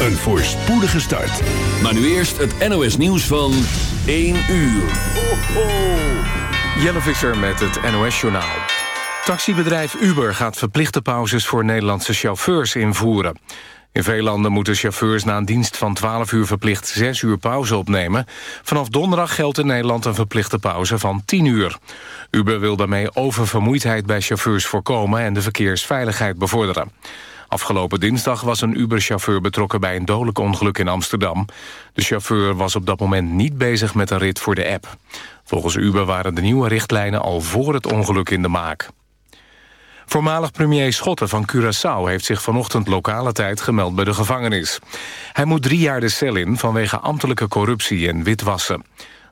Een voorspoedige start. Maar nu eerst het NOS nieuws van 1 uur. Ho, ho. Jelle Visser met het NOS journaal. Taxibedrijf Uber gaat verplichte pauzes voor Nederlandse chauffeurs invoeren. In veel landen moeten chauffeurs na een dienst van 12 uur verplicht 6 uur pauze opnemen. Vanaf donderdag geldt in Nederland een verplichte pauze van 10 uur. Uber wil daarmee oververmoeidheid bij chauffeurs voorkomen en de verkeersveiligheid bevorderen. Afgelopen dinsdag was een Uber-chauffeur betrokken bij een dodelijk ongeluk in Amsterdam. De chauffeur was op dat moment niet bezig met een rit voor de app. Volgens Uber waren de nieuwe richtlijnen al voor het ongeluk in de maak. Voormalig premier Schotten van Curaçao heeft zich vanochtend lokale tijd gemeld bij de gevangenis. Hij moet drie jaar de cel in vanwege ambtelijke corruptie en witwassen.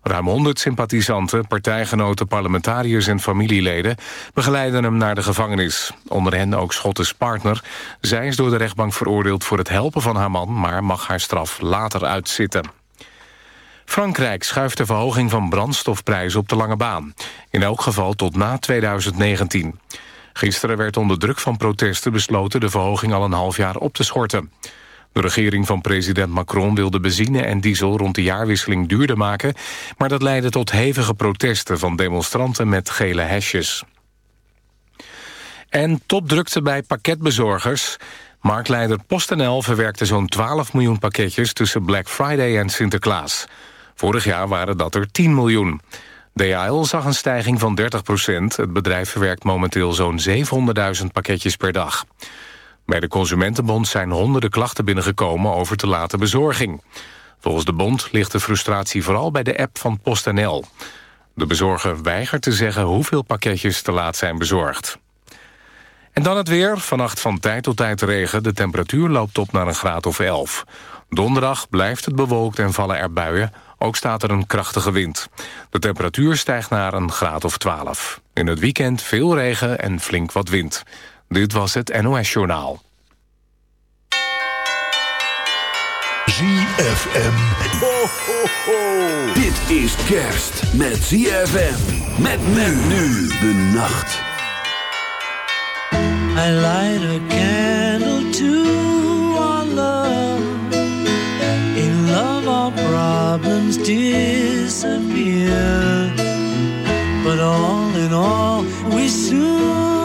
Ruim 100 sympathisanten, partijgenoten, parlementariërs en familieleden... begeleiden hem naar de gevangenis. Onder hen ook Schottes partner. Zij is door de rechtbank veroordeeld voor het helpen van haar man... maar mag haar straf later uitzitten. Frankrijk schuift de verhoging van brandstofprijzen op de lange baan. In elk geval tot na 2019. Gisteren werd onder druk van protesten besloten... de verhoging al een half jaar op te schorten. De regering van president Macron wilde benzine en diesel rond de jaarwisseling duurder maken... maar dat leidde tot hevige protesten van demonstranten met gele hesjes. En drukte bij pakketbezorgers. Marktleider PostNL verwerkte zo'n 12 miljoen pakketjes... tussen Black Friday en Sinterklaas. Vorig jaar waren dat er 10 miljoen. DHL zag een stijging van 30 procent. Het bedrijf verwerkt momenteel zo'n 700.000 pakketjes per dag. Bij de Consumentenbond zijn honderden klachten binnengekomen over te late bezorging. Volgens de bond ligt de frustratie vooral bij de app van PostNL. De bezorger weigert te zeggen hoeveel pakketjes te laat zijn bezorgd. En dan het weer. Vannacht van tijd tot tijd regen. De temperatuur loopt op naar een graad of 11. Donderdag blijft het bewolkt en vallen er buien. Ook staat er een krachtige wind. De temperatuur stijgt naar een graad of 12. In het weekend veel regen en flink wat wind. Dit was het NOS-journaal. ZFM. Ho, ho, ho. Dit is kerst met ZFM. Met men nu de nacht. I light a candle to our love. In love our problems disappear. But all in all we soon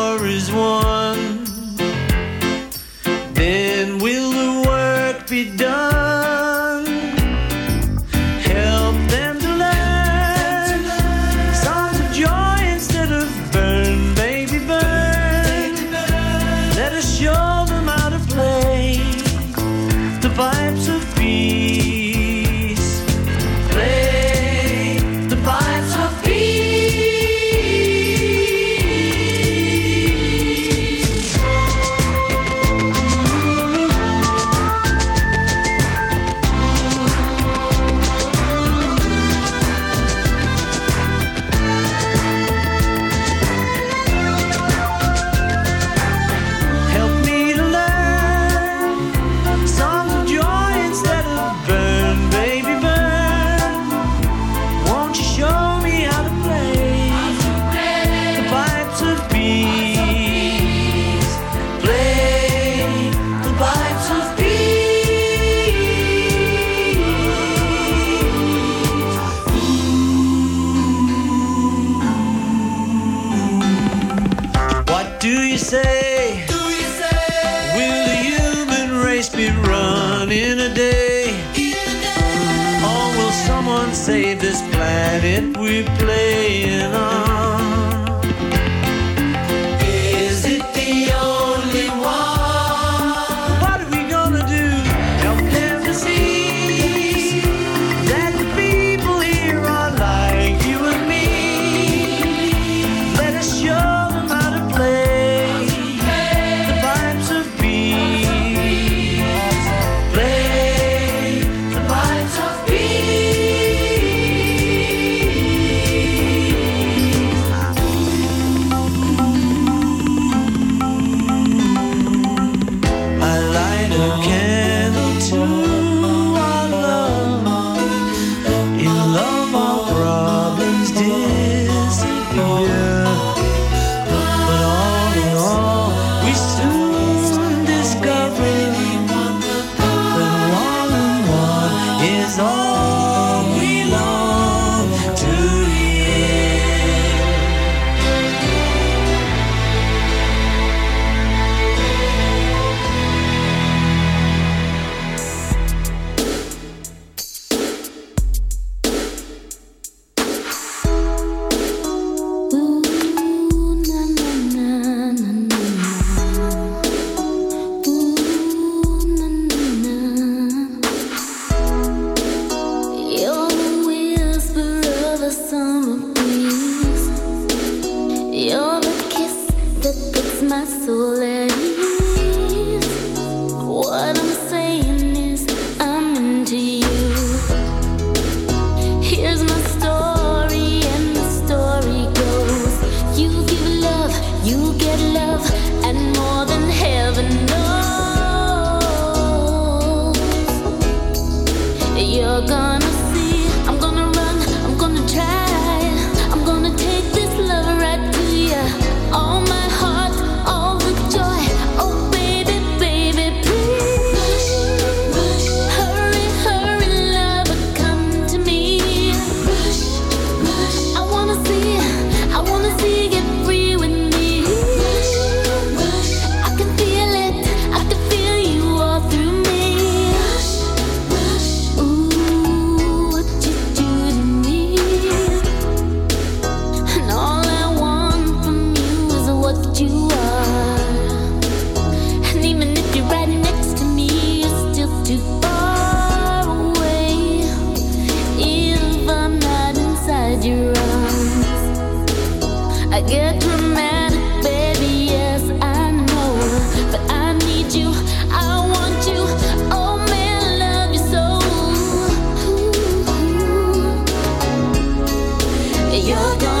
you're gone.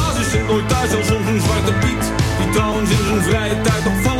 baas is nooit thuis, als soms een zwarte piet. Die trouwens in zijn vrije tijd nog valt.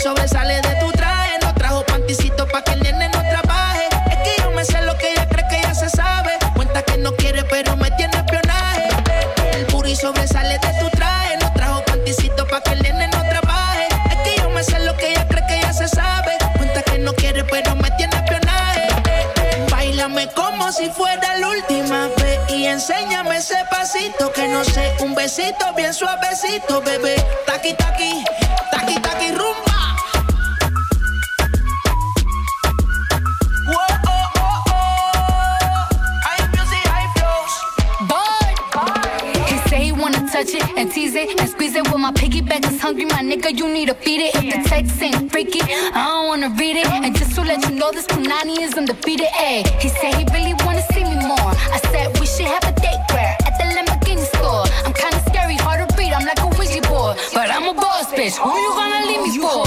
sobresale de tu traje. No trajo panticito pa' que el nene no trabaje. Es que yo me sé lo que ella cree que ya se sabe. Cuenta que no quiere, pero me tiene espionaje. El puri sobresale de tu traje. No trajo panticito pa' que el nene no trabaje. Es que yo me sé lo que ella cree que ya se sabe. Cuenta que no quiere, pero me tiene espionaje. Bailame como si fuera la última vez. Y enséñame ese pasito que no sé. Un besito bien suavecito, bebé. Taqui, taqui. my piggyback is hungry, my nigga, you need to feed it. If the text ain't freaky, I don't wanna read it. And just to let you know, this Punani is undefeated. Ayy, he said he really wanna see me more. I said we should have a date where at the Lamborghini store. I'm kinda scary, hard to read, I'm like a Ouija board. But I'm a boss, bitch, who you gonna leave me for?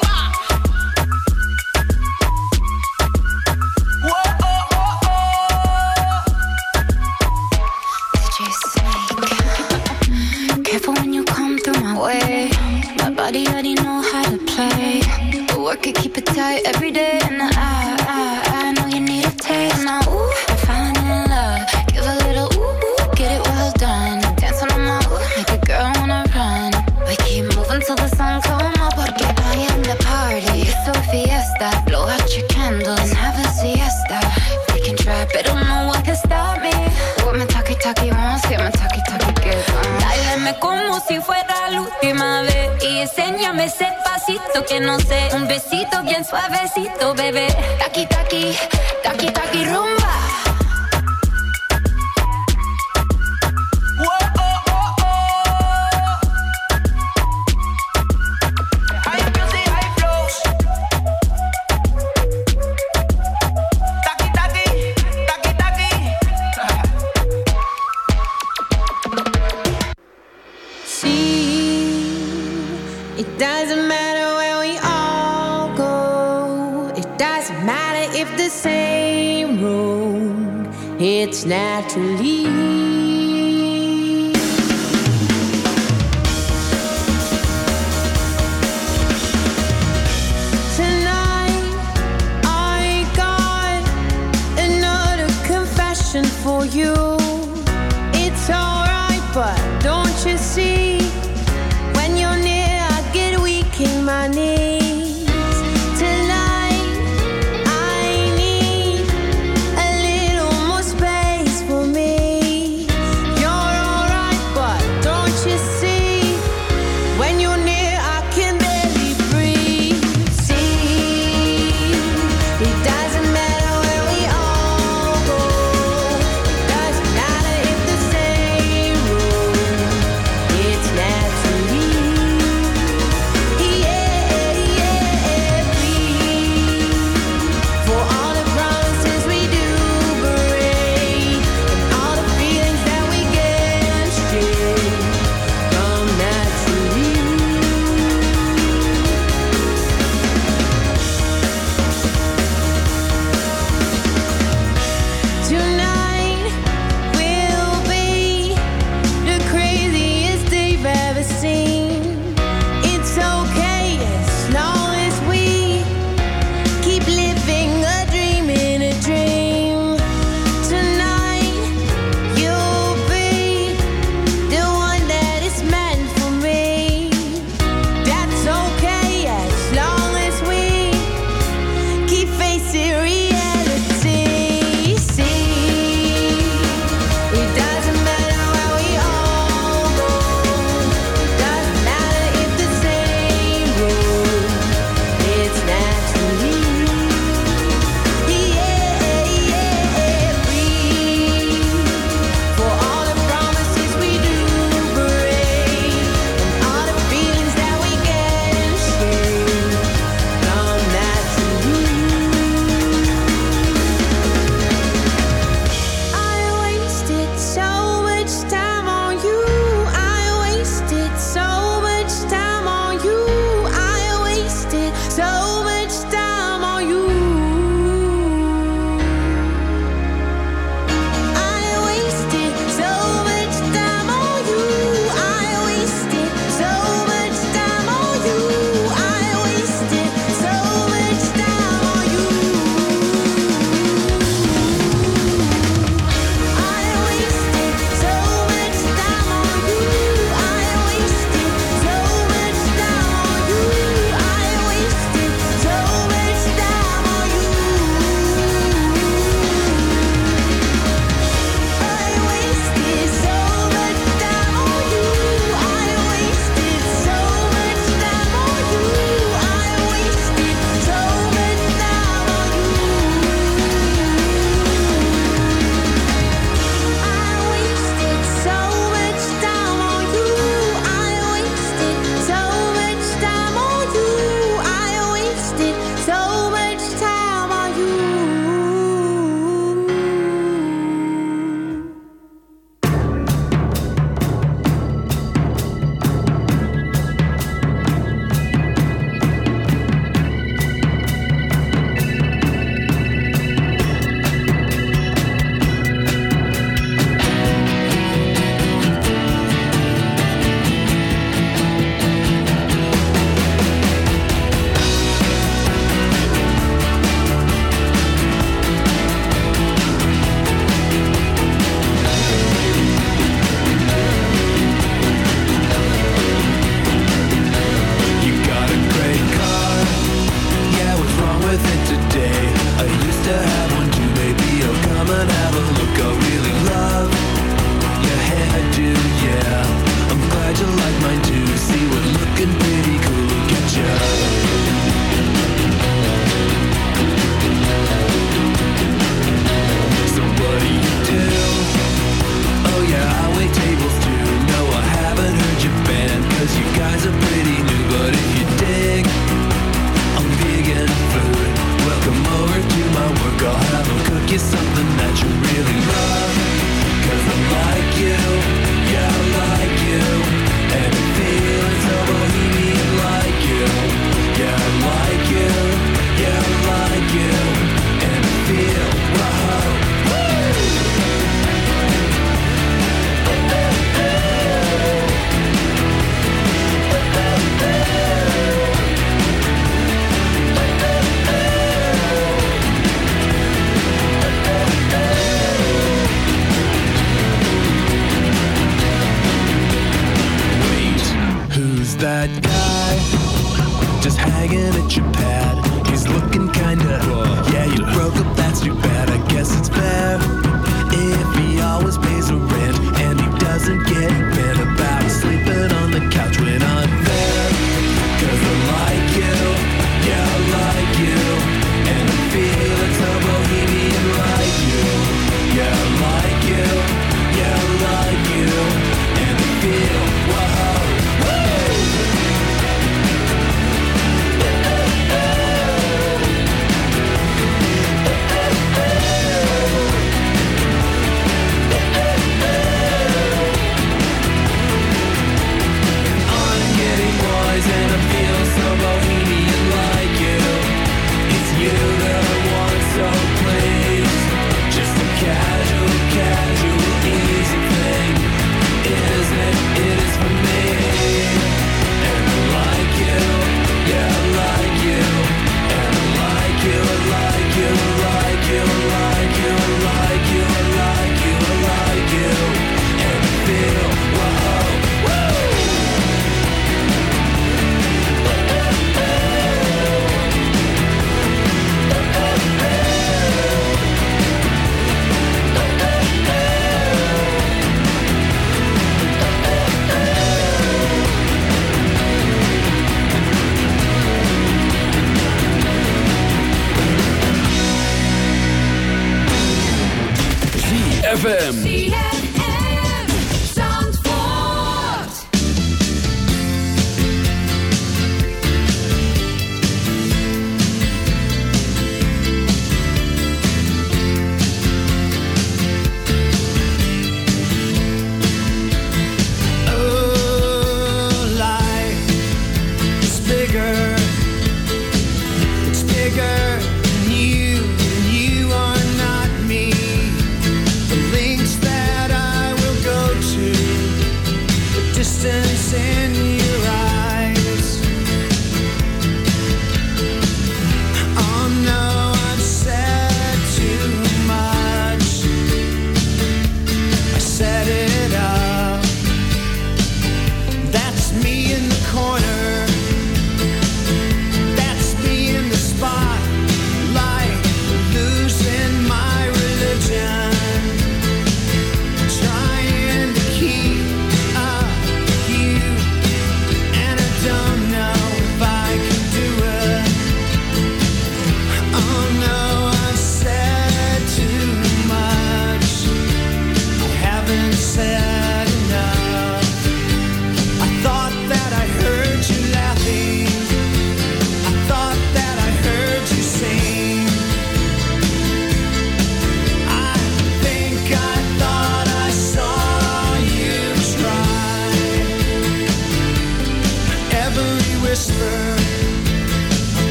que no sé. Un besito bien suavecito, bebé. Taki, taki.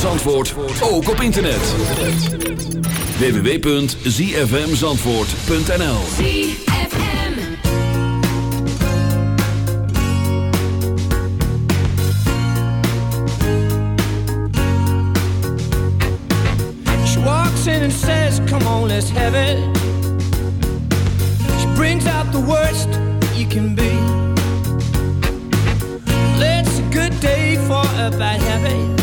van Zandvoort ook op internet. www.zfmzandvoort.nl She walks in and says, come on, let's have it. She brings out the worst you can be. Let's a good day for a bad habit.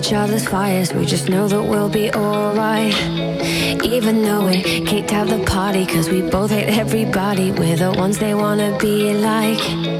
each other's fires. We just know that we'll be alright. Even though we can't have the party, cause we both hate everybody. We're the ones they wanna be like.